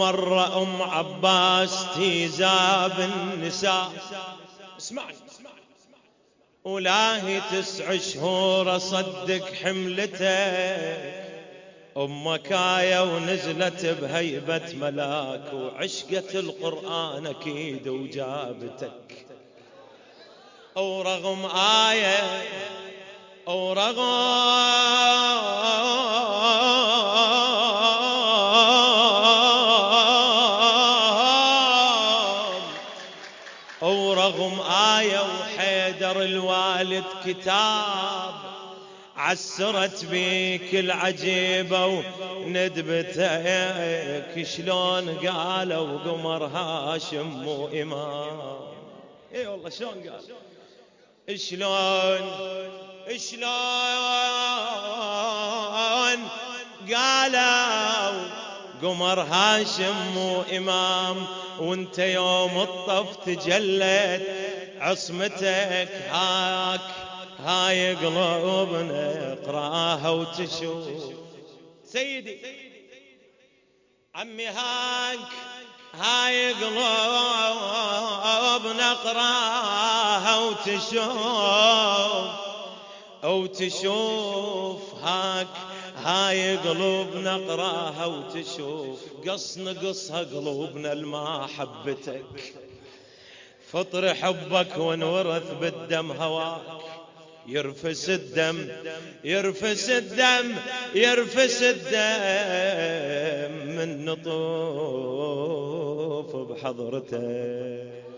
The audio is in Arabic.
ومرة أم عباس تيزاب النساء. اسمعني. ولاهي تسع شهور أصدق حملتك أمك آية ونزلت بهيبة ملاك وعشقت القرآن أكيد وجابتك. ورغم آية ورغم ورغم آية وحيدر الوالد كتاب عسرت بيك العجيبة وندبتك شلون قالوا قمر هاشم مو إمام. إي والله شلون قال؟ شلون؟ شلون؟ قالوا قمر هاشم مو إمام وانت يوم الطف تجلت عصمتك هاك هاي قلوبنا اقراها وتشوف. سيدي عمي هاك هاي قلوبنا اقراها وتشوف. وتشوف هاك هاي قلوبنا اقراها وتشوف قص نقصها قلوبنا الما حبتك. فطر حبك ونورث بالدم هواك. يرفس الدم يرفس الدم يرفس الدم من نطوف بحضرتك.